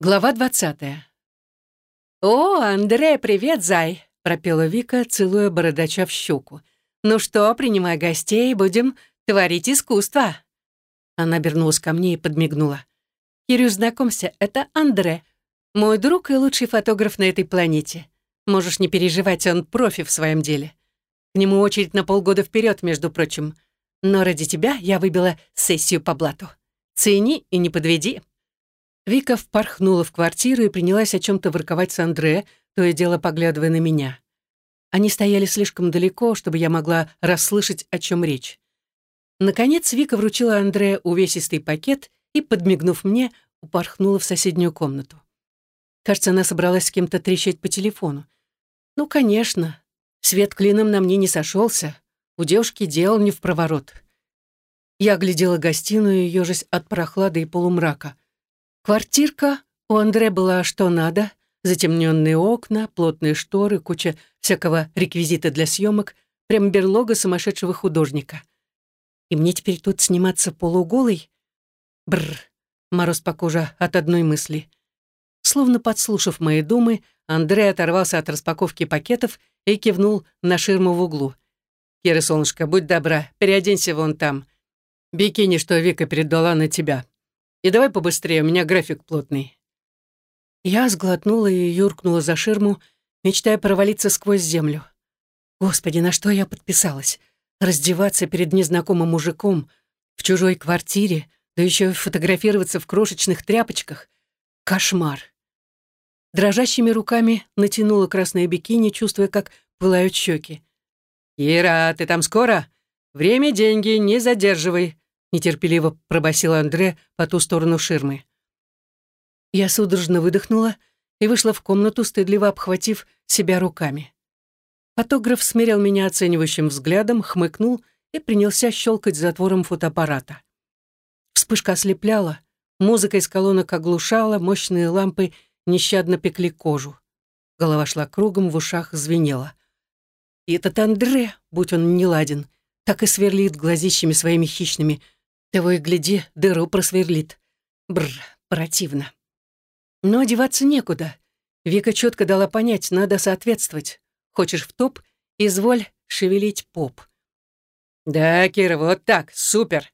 Глава двадцатая. «О, Андре, привет, зай!» — пропела Вика, целуя бородача в щеку. «Ну что, принимай гостей, будем творить искусство!» Она обернулась ко мне и подмигнула. «Кирюш, знакомься, это Андре, мой друг и лучший фотограф на этой планете. Можешь не переживать, он профи в своем деле. К нему очередь на полгода вперед, между прочим. Но ради тебя я выбила сессию по блату. Цени и не подведи!» Вика впорхнула в квартиру и принялась о чем-то ворковать с Андре, то и дело поглядывая на меня. Они стояли слишком далеко, чтобы я могла расслышать, о чем речь. Наконец Вика вручила Андре увесистый пакет и, подмигнув мне, упорхнула в соседнюю комнату. Кажется, она собралась с кем-то трещать по телефону. Ну, конечно. Свет клином на мне не сошелся. У девушки дел не в проворот. Я оглядела гостиную, ежась от прохлады и полумрака — Квартирка у Андре была что надо. Затемненные окна, плотные шторы, куча всякого реквизита для съемок, прям берлога сумасшедшего художника. И мне теперь тут сниматься полуголой? Бррр, мороз по коже от одной мысли. Словно подслушав мои думы, Андрей оторвался от распаковки пакетов и кивнул на ширму в углу. «Кира, солнышко, будь добра, переоденься вон там. Бикини, что Вика передала на тебя. И давай побыстрее, у меня график плотный». Я сглотнула и юркнула за ширму, мечтая провалиться сквозь землю. Господи, на что я подписалась? Раздеваться перед незнакомым мужиком в чужой квартире, да еще и фотографироваться в крошечных тряпочках. Кошмар. Дрожащими руками натянула красное бикини, чувствуя, как пылают щеки. «Ира, ты там скоро? Время — деньги, не задерживай нетерпеливо пробасил Андре по ту сторону ширмы. Я судорожно выдохнула и вышла в комнату, стыдливо обхватив себя руками. Фотограф смерил меня оценивающим взглядом, хмыкнул и принялся щелкать затвором фотоаппарата. Вспышка ослепляла, музыка из колонок оглушала, мощные лампы нещадно пекли кожу. Голова шла кругом, в ушах звенела. И этот Андре, будь он неладен, так и сверлит глазищами своими хищными, того и гляди, дыру просверлит. Бррр, противно. Но одеваться некуда. Вика четко дала понять, надо соответствовать. Хочешь в топ, изволь шевелить поп. Да, Кира, вот так, супер.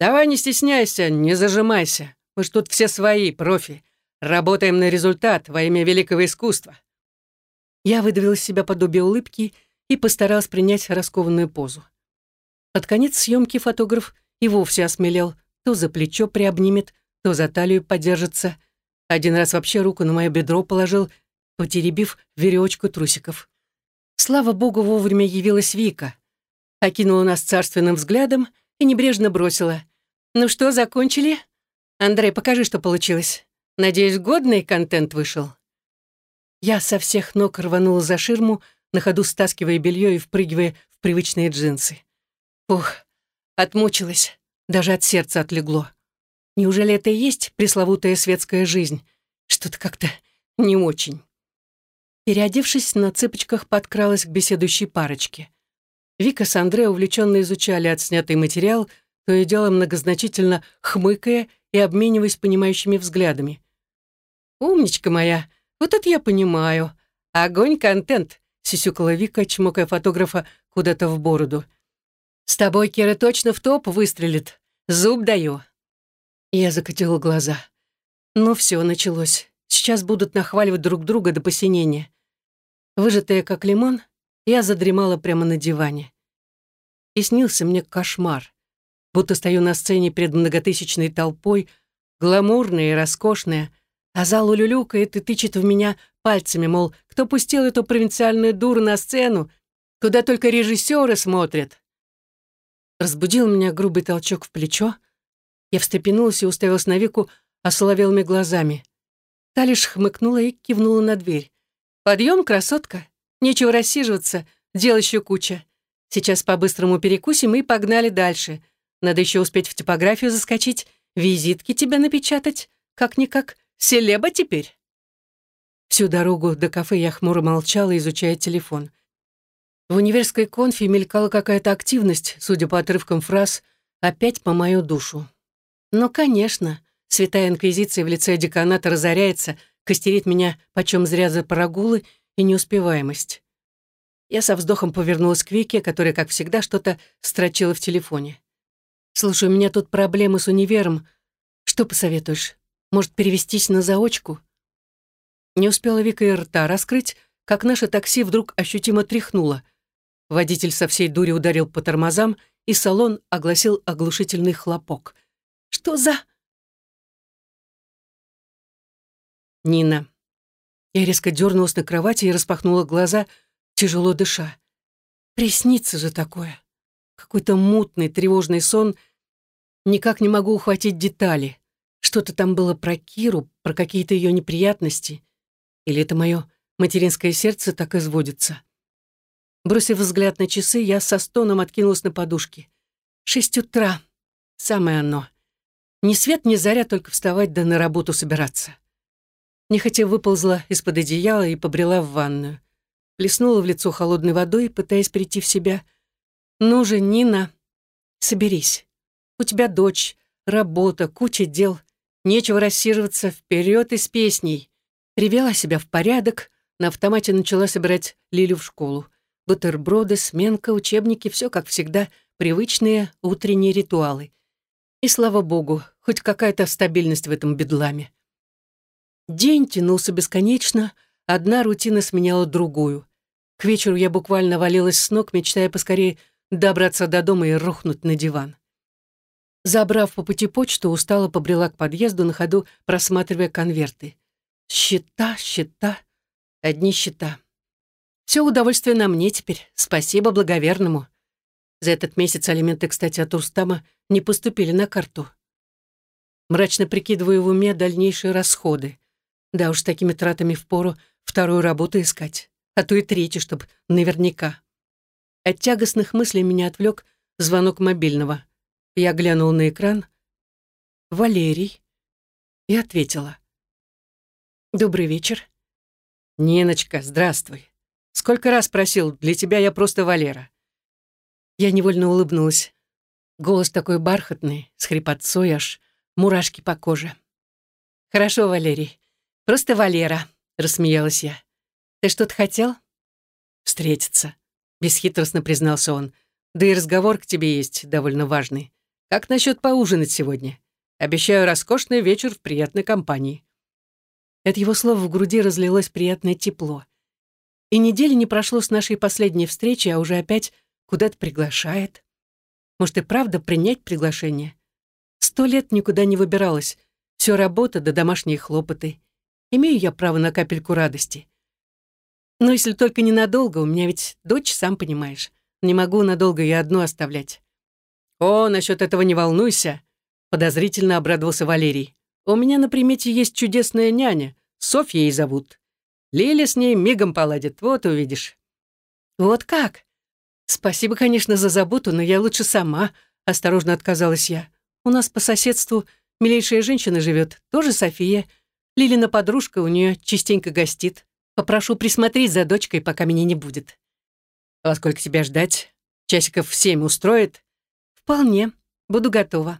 Давай не стесняйся, не зажимайся. Мы ж тут все свои, профи. Работаем на результат во имя великого искусства. Я выдавил из себя подобие улыбки и постаралась принять раскованную позу. Под конец съемки фотограф и вовсе осмелел, то за плечо приобнимет, то за талию подержится. Один раз вообще руку на мое бедро положил, потеребив веревочку трусиков. Слава богу, вовремя явилась Вика. Окинула нас царственным взглядом и небрежно бросила. «Ну что, закончили? Андрей, покажи, что получилось. Надеюсь, годный контент вышел». Я со всех ног рванула за ширму, на ходу стаскивая белье и впрыгивая в привычные джинсы. Ух, Отмучилась, даже от сердца отлегло. Неужели это и есть пресловутая светская жизнь? Что-то как-то не очень. Переодевшись, на цыпочках подкралась к беседующей парочке. Вика с Андре увлеченно изучали отснятый материал, то и дело многозначительно хмыкая и обмениваясь понимающими взглядами. «Умничка моя, вот это я понимаю. Огонь-контент», — сисюкала Вика, чмокая фотографа куда-то в бороду. «С тобой Кира точно в топ выстрелит. Зуб даю». Я закатила глаза. Ну все, началось. Сейчас будут нахваливать друг друга до посинения. Выжатая как лимон, я задремала прямо на диване. И снился мне кошмар. Будто стою на сцене перед многотысячной толпой, гламурная и роскошная, а зал улюлюкает и тычет в меня пальцами, мол, кто пустил эту провинциальную дуру на сцену, куда только режиссеры смотрят. Разбудил меня грубый толчок в плечо. Я встрепенулась и уставилась на Вику осоловелыми глазами. Та лишь хмыкнула и кивнула на дверь. «Подъем, красотка! Нечего рассиживаться, дел еще куча. Сейчас по-быстрому перекусим и погнали дальше. Надо еще успеть в типографию заскочить, визитки тебя напечатать. Как-никак, селеба теперь». Всю дорогу до кафе я хмуро молчала, изучая телефон. В универской конфе мелькала какая-то активность, судя по отрывкам фраз, опять по мою душу. Ну, конечно, Святая Инквизиция в лице деканата разоряется, костерит меня почем зря за прогулы и неуспеваемость. Я со вздохом повернулась к Вике, которая, как всегда, что-то строчила в телефоне. «Слушай, у меня тут проблемы с универом. Что посоветуешь? Может, перевестись на заочку?» Не успела Вика и рта раскрыть, как наше такси вдруг ощутимо тряхнуло. Водитель со всей дури ударил по тормозам, и салон огласил оглушительный хлопок. «Что за...» Нина. Я резко дернулась на кровати и распахнула глаза, тяжело дыша. Приснится же такое. Какой-то мутный, тревожный сон. Никак не могу ухватить детали. Что-то там было про Киру, про какие-то ее неприятности. Или это мое материнское сердце так изводится? Бросив взгляд на часы, я со стоном откинулась на подушки. Шесть утра. Самое оно. Ни свет, ни заря, только вставать да на работу собираться. Нехотя выползла из-под одеяла и побрела в ванную. Плеснула в лицо холодной водой, пытаясь прийти в себя. «Ну же, Нина, соберись. У тебя дочь, работа, куча дел. Нечего рассиживаться вперед и с песней. Привела себя в порядок, на автомате начала собирать Лилю в школу. Бутерброды, сменка, учебники, все как всегда, привычные утренние ритуалы. И слава богу, хоть какая-то стабильность в этом бедламе. День тянулся бесконечно, одна рутина сменяла другую. К вечеру я буквально валилась с ног, мечтая поскорее добраться до дома и рухнуть на диван. Забрав по пути почту, устало побрела к подъезду, на ходу просматривая конверты. Счета, счета, одни счета. Все удовольствие на мне теперь. Спасибо благоверному. За этот месяц алименты, кстати, от Устама не поступили на карту. Мрачно прикидываю в уме дальнейшие расходы. Да уж, такими тратами впору вторую работу искать, а то и третью, чтобы наверняка. От тягостных мыслей меня отвлек звонок мобильного. Я глянула на экран. «Валерий». И ответила. «Добрый вечер». «Ниночка, здравствуй. Сколько раз просил, для тебя я просто Валера». Я невольно улыбнулась. Голос такой бархатный, с хрипотцой аж, мурашки по коже. «Хорошо, Валерий. Просто Валера», — рассмеялась я. «Ты что-то хотел?» «Встретиться», — бесхитростно признался он. «Да и разговор к тебе есть довольно важный. Как насчет поужинать сегодня? Обещаю роскошный вечер в приятной компании». От его слов в груди разлилось приятное тепло. И недели не прошло с нашей последней встречи, а уже опять куда-то приглашает. Может, и правда принять приглашение? Сто лет никуда не выбиралась. Все работа да домашние хлопоты. Имею я право на капельку радости. Но если только ненадолго, у меня ведь дочь, сам понимаешь. Не могу надолго ее одну оставлять. О, насчет этого не волнуйся, подозрительно обрадовался Валерий. У меня на примете есть чудесная няня, Софья ей зовут. Лиля с ней мигом поладит, вот увидишь». «Вот как?» «Спасибо, конечно, за заботу, но я лучше сама», — осторожно отказалась я. «У нас по соседству милейшая женщина живет, тоже София. Лилина подружка у нее частенько гостит. Попрошу присмотреть за дочкой, пока меня не будет». «Во сколько тебя ждать? Часиков в семь устроит?» «Вполне. Буду готова».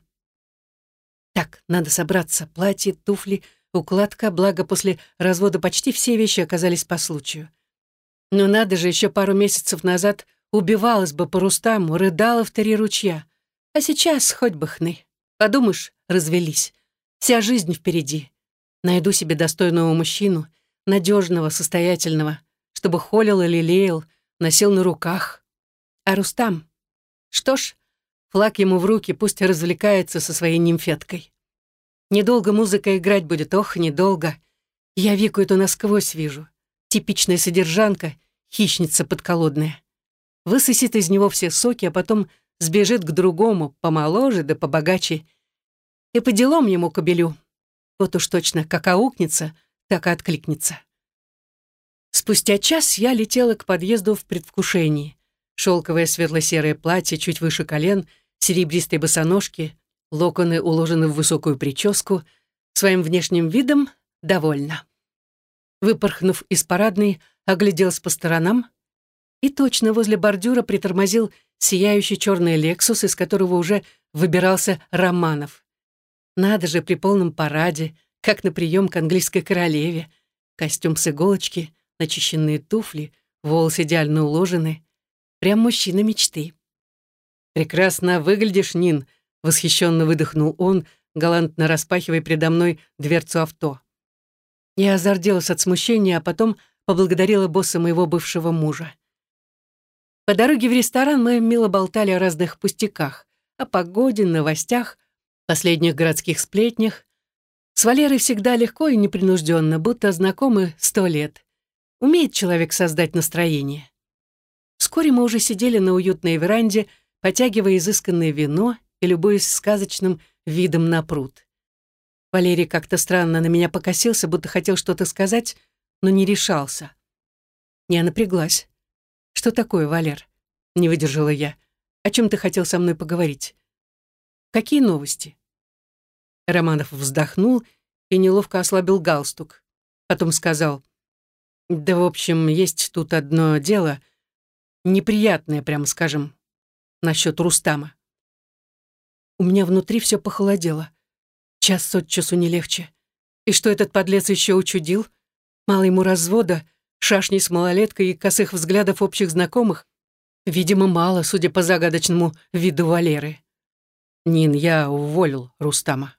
Так, надо собраться. Платье, туфли, укладка, благо после развода почти все вещи оказались по случаю. Но надо же, еще пару месяцев назад убивалась бы по Рустаму, рыдала в три ручья. А сейчас хоть бы хны. Подумаешь, развелись. Вся жизнь впереди. Найду себе достойного мужчину, надежного, состоятельного, чтобы холил и лелеял, носил на руках. А Рустам? Что ж, Флаг ему в руки, пусть развлекается со своей нимфеткой. Недолго музыка играть будет, ох, недолго. Я Вику эту насквозь вижу. Типичная содержанка, хищница подколодная. Высосет из него все соки, а потом сбежит к другому, помоложе да побогаче. И по делам ему кобелю. Вот уж точно, как аукнется, так и откликнется. Спустя час я летела к подъезду в предвкушении. Шелковое светло-серое платье чуть выше колен — серебристые босоножки, локоны уложены в высокую прическу, своим внешним видом довольна. Выпорхнув из парадной, огляделась по сторонам и точно возле бордюра притормозил сияющий черный «Лексус», из которого уже выбирался Романов. Надо же при полном параде, как на прием к английской королеве. Костюм с иголочки, начищенные туфли, волосы идеально уложены. Прям мужчина мечты. «Прекрасно выглядишь, Нин», — восхищенно выдохнул он, галантно распахивая передо мной дверцу авто. Я озарделась от смущения, а потом поблагодарила босса моего бывшего мужа. По дороге в ресторан мы мило болтали о разных пустяках, о погоде, новостях, последних городских сплетнях. С Валерой всегда легко и непринужденно, будто знакомы сто лет. Умеет человек создать настроение. Вскоре мы уже сидели на уютной веранде, потягивая изысканное вино и любуясь сказочным видом на пруд. Валерий как-то странно на меня покосился, будто хотел что-то сказать, но не решался. Я напряглась. «Что такое, Валер?» — не выдержала я. «О чем ты хотел со мной поговорить?» «Какие новости?» Романов вздохнул и неловко ослабил галстук. Потом сказал, «Да, в общем, есть тут одно дело, неприятное, прямо скажем, насчет Рустама». У меня внутри все похолодело. Час от часу не легче. И что этот подлец еще учудил? Мало ему развода, шашни с малолеткой и косых взглядов общих знакомых? Видимо, мало, судя по загадочному виду Валеры. Нин, я уволил Рустама.